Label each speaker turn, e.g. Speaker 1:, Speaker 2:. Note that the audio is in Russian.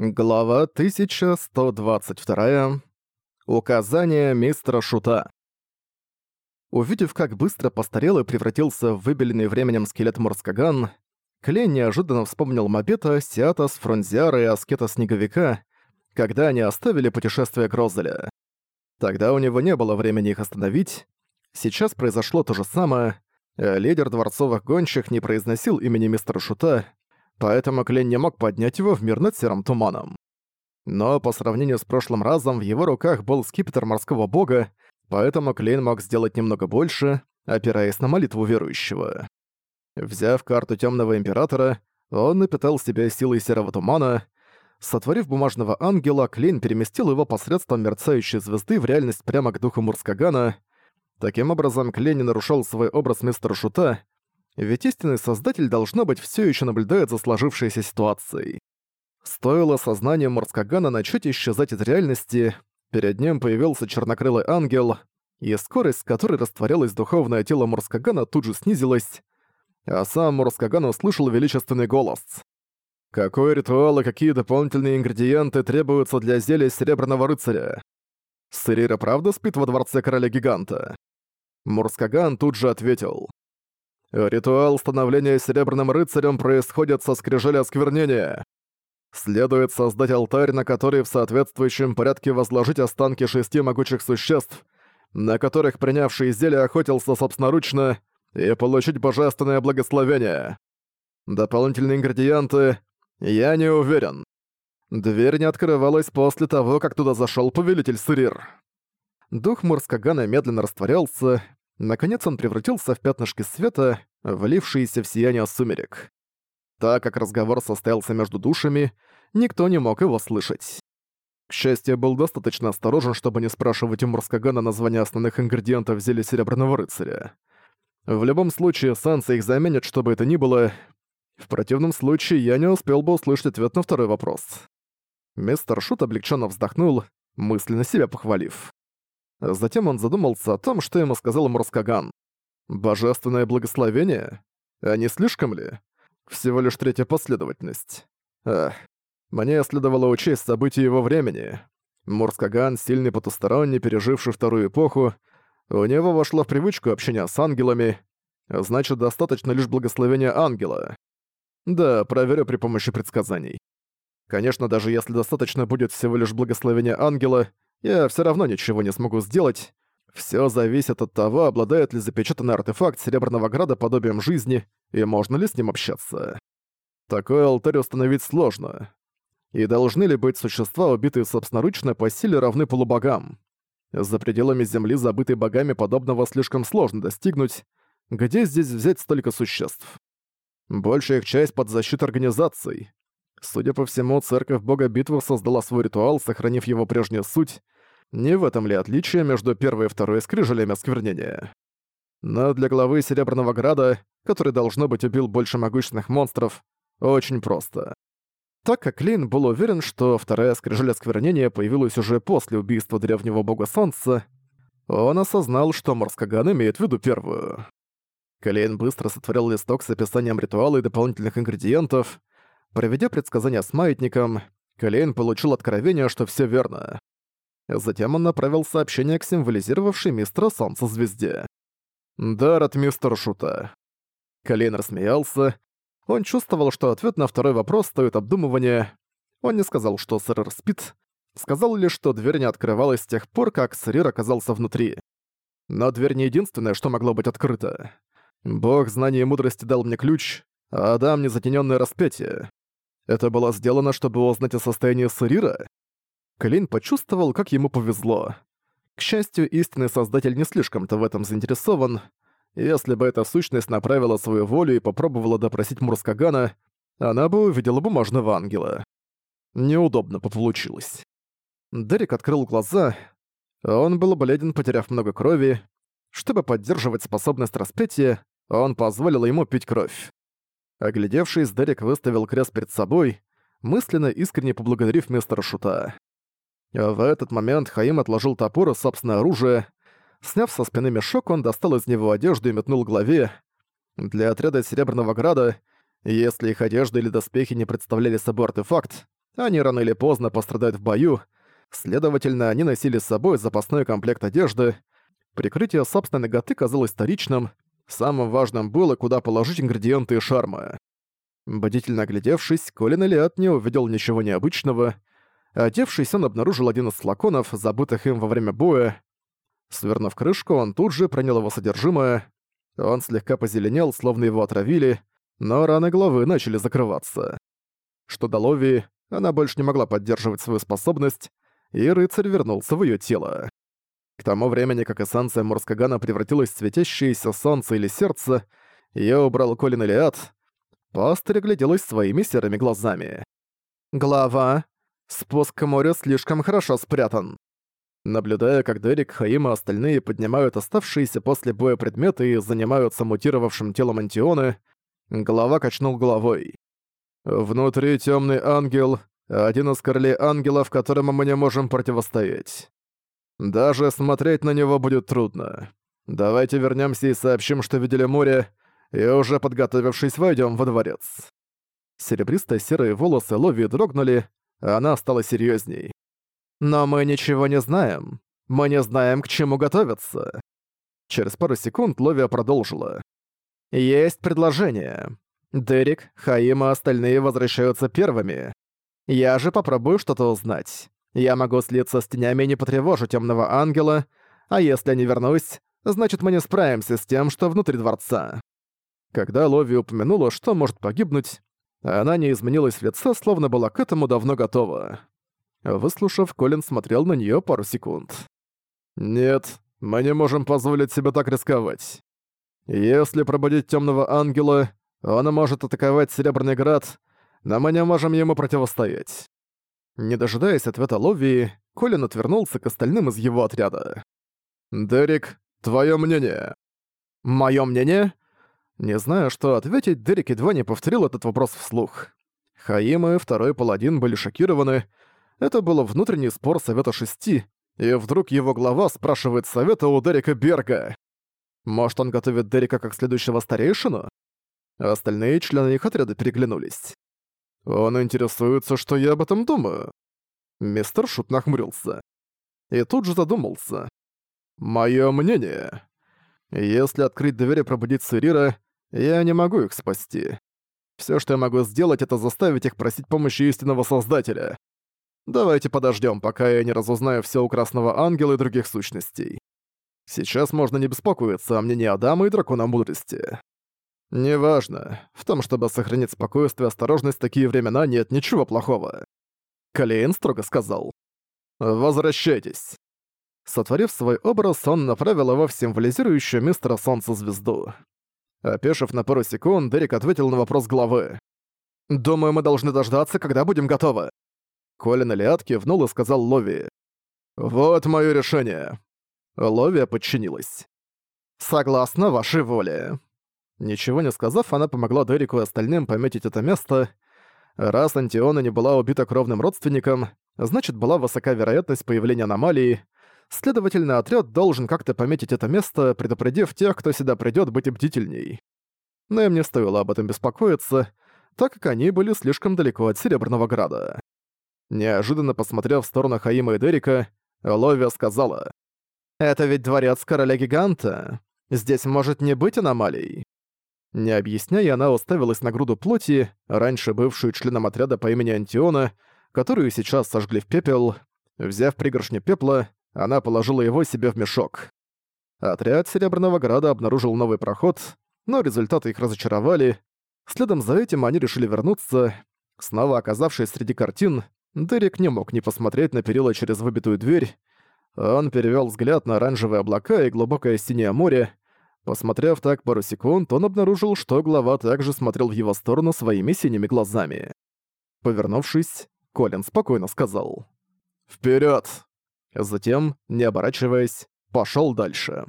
Speaker 1: Глава 1122. Указание мистера Шута. Увидев, как быстро постарел и превратился в выбеленный временем скелет Морскаган, Клей неожиданно вспомнил Мобета, Сиатос, Фронзиара и Аскета Снеговика, когда они оставили путешествие Грозеля. Тогда у него не было времени их остановить. Сейчас произошло то же самое. Лидер дворцовых гонщик не произносил имени мистера Шута, поэтому Клин не мог поднять его в мир над серым туманом. Но по сравнению с прошлым разом в его руках был скипетр морского бога, поэтому Клейн мог сделать немного больше, опираясь на молитву верующего. Взяв карту Темного Императора, он напитал себя силой серого тумана. Сотворив бумажного ангела, Клейн переместил его посредством мерцающей звезды в реальность прямо к духу Мурскагана. Таким образом, Клейн не нарушал свой образ мистера Шута, ведь истинный создатель, должно быть, все еще наблюдает за сложившейся ситуацией. Стоило сознанию Морскогана начать исчезать из реальности, перед ним появился чернокрылый ангел, и скорость, с которой растворялось духовное тело Морскогана, тут же снизилась, а сам Морскоган услышал величественный голос. «Какой ритуал и какие дополнительные ингредиенты требуются для зелья Серебряного Рыцаря?» Сырира правда спит во дворце короля-гиганта? Морскоган тут же ответил. Ритуал становления Серебряным Рыцарем происходит со скрижаля осквернения. Следует создать алтарь, на который в соответствующем порядке возложить останки шести могучих существ, на которых принявший зелье охотился собственноручно, и получить божественное благословение. Дополнительные ингредиенты я не уверен. Дверь не открывалась после того, как туда зашел повелитель Сырир. Дух Мурскагана медленно растворялся, Наконец он превратился в пятнышки света, влившиеся в сияние сумерек. Так как разговор состоялся между душами, никто не мог его слышать. К счастью, был достаточно осторожен, чтобы не спрашивать у Мурскагана названия основных ингредиентов зелья Серебряного Рыцаря. В любом случае, Санса их заменит, чтобы это ни было. В противном случае, я не успел бы услышать ответ на второй вопрос. Мистер Шут облегченно вздохнул, мысленно себя похвалив. Затем он задумался о том, что ему сказал Мурскаган. «Божественное благословение? А не слишком ли? Всего лишь третья последовательность. Эх, мне следовало учесть события его времени. Мурскаган, сильный потусторонний, переживший вторую эпоху, у него вошло в привычку общения с ангелами, значит, достаточно лишь благословения ангела. Да, проверю при помощи предсказаний. Конечно, даже если достаточно будет всего лишь благословения ангела — я все равно ничего не смогу сделать. Все зависит от того, обладает ли запечатанный артефакт Серебряного Града подобием жизни, и можно ли с ним общаться. Такой алтарь установить сложно. И должны ли быть существа, убитые собственноручно, по силе равны полубогам? За пределами Земли, забытой богами, подобного слишком сложно достигнуть. Где здесь взять столько существ? Большая их часть под защитой организаций. Судя по всему, церковь бога битвы создала свой ритуал, сохранив его прежнюю суть. Не в этом ли отличие между первой и второй скрижалями осквернения? Но для главы Серебряного Града, который, должно быть, убил больше могущественных монстров, очень просто. Так как Лин был уверен, что вторая скрижаль осквернения появилась уже после убийства древнего бога солнца, он осознал, что Морскоган имеет в виду первую. Клейн быстро сотворил листок с описанием ритуала и дополнительных ингредиентов, Проведя предсказания с маятником, Клейн получил откровение, что все верно. Затем он направил сообщение к символизировавшей мистера Солнца звезде. «Дар от мистера Шута». Клейн рассмеялся. Он чувствовал, что ответ на второй вопрос стоит обдумывания. Он не сказал, что сэр спит, сказал лишь, что дверь не открывалась с тех пор, как сэр оказался внутри. Но дверь не единственное, что могло быть открыто. Бог знания и мудрости дал мне ключ, а Адам — незатенённое распятие. Это было сделано, чтобы узнать о состоянии Сырира? Клин почувствовал, как ему повезло. К счастью, истинный создатель не слишком-то в этом заинтересован. Если бы эта сущность направила свою волю и попробовала допросить Мурскагана, она бы увидела бумажного ангела. Неудобно получилось. Дерек открыл глаза. Он был бледен, потеряв много крови. Чтобы поддерживать способность распятия, он позволил ему пить кровь. Оглядевшись, Дерек выставил крест перед собой, мысленно искренне поблагодарив мистера Шута. А в этот момент Хаим отложил топор и собственное оружие. Сняв со спины мешок, он достал из него одежду и метнул главе. Для отряда Серебряного Града, если их одежда или доспехи не представляли собой артефакт, они рано или поздно пострадают в бою, следовательно, они носили с собой запасной комплект одежды. Прикрытие собственной готы казалось вторичным — Самым важным было, куда положить ингредиенты и шарма. Бдительно оглядевшись, Колин Элиот не увидел ничего необычного. Одевшись, он обнаружил один из флаконов, забытых им во время боя. Свернув крышку, он тут же принял его содержимое. Он слегка позеленел, словно его отравили, но раны головы начали закрываться. Что до Лови, она больше не могла поддерживать свою способность, и рыцарь вернулся в ее тело. К тому времени, как эссенция Морскогана превратилась в светящееся солнце или сердце, её убрал Колин Элиад, пастырь гляделась своими серыми глазами. «Глава, спуск к морю слишком хорошо спрятан». Наблюдая, как Дерек, Хаим и остальные поднимают оставшиеся после боя предметы и занимаются мутировавшим телом Антионы, Глава качнул головой. «Внутри тёмный ангел, один из королей ангелов, которому мы не можем противостоять. Даже смотреть на него будет трудно. Давайте вернемся и сообщим, что видели море, и уже подготовившись, войдем во дворец». Серебристо-серые волосы Лови дрогнули, а она стала серьезней. «Но мы ничего не знаем. Мы не знаем, к чему готовиться». Через пару секунд Ловия продолжила. «Есть предложение. Дерек, Хаима и остальные возвращаются первыми. Я же попробую что-то узнать. Я могу слиться с тенями и не потревожу темного ангела, а если я не вернусь, значит мы не справимся с тем, что внутри дворца». Когда Лови упомянула, что может погибнуть, она не изменилась в лице, словно была к этому давно готова. Выслушав, Колин смотрел на нее пару секунд. «Нет, мы не можем позволить себе так рисковать. Если пробудить темного ангела, он может атаковать Серебряный Град, но мы не можем ему противостоять. Не дожидаясь ответа Лови, Колин отвернулся к остальным из его отряда. «Дерек, твое мнение?» «Мое мнение?» Не знаю, что ответить, Дерек едва не повторил этот вопрос вслух. Хаим и второй паладин были шокированы. Это был внутренний спор Совета Шести, и вдруг его глава спрашивает совета у Дерека Берга. Может, он готовит Дерека как следующего старейшину? Остальные члены их отряда переглянулись. Он интересуется, что я об этом думаю. Мистер Шут нахмурился. И тут же задумался. Мое мнение. Если открыть дверь и пробудить Сирира, я не могу их спасти. Все, что я могу сделать, это заставить их просить помощи истинного Создателя. Давайте подождем, пока я не разузнаю все у Красного Ангела и других сущностей. Сейчас можно не беспокоиться о мнении Адама и Дракона Мудрости. Неважно. В том, чтобы сохранить спокойствие и осторожность в такие времена, нет ничего плохого. Калейн строго сказал. «Возвращайтесь». Сотворив свой образ, он направил его в символизирующую мистера Солнца звезду. Опешив на пару секунд, Дерек ответил на вопрос главы. «Думаю, мы должны дождаться, когда будем готовы». Колин Элиат кивнул и сказал Лови. «Вот мое решение». Лови подчинилась. «Согласно вашей воле». Ничего не сказав, она помогла Дереку и остальным пометить это место. Раз Антиона не была убита кровным родственником, значит, была высока вероятность появления аномалии. Следовательно, отряд должен как-то пометить это место, предупредив тех, кто сюда придёт, быть бдительней. Но им не стоило об этом беспокоиться, так как они были слишком далеко от Серебряного Града. Неожиданно посмотрев в сторону Хаима и Дерека, Ловия сказала, «Это ведь дворец короля-гиганта. Здесь может не быть аномалий». Не объясняя, она уставилась на груду плоти, раньше бывшую членом отряда по имени Антиона, которую сейчас сожгли в пепел. Взяв пригоршню пепла, она положила его себе в мешок. Отряд Серебряного Града обнаружил новый проход, но результаты их разочаровали. Следом за этим они решили вернуться. Снова оказавшись среди картин, Дерек не мог не посмотреть на перила через выбитую дверь. Он перевёл взгляд на оранжевые облака и глубокое синее море, Посмотрев так пару секунд, он обнаружил, что глава также смотрел в его сторону своими синими глазами. Повернувшись, Колин спокойно сказал «Вперёд!». Затем, не оборачиваясь, пошёл дальше.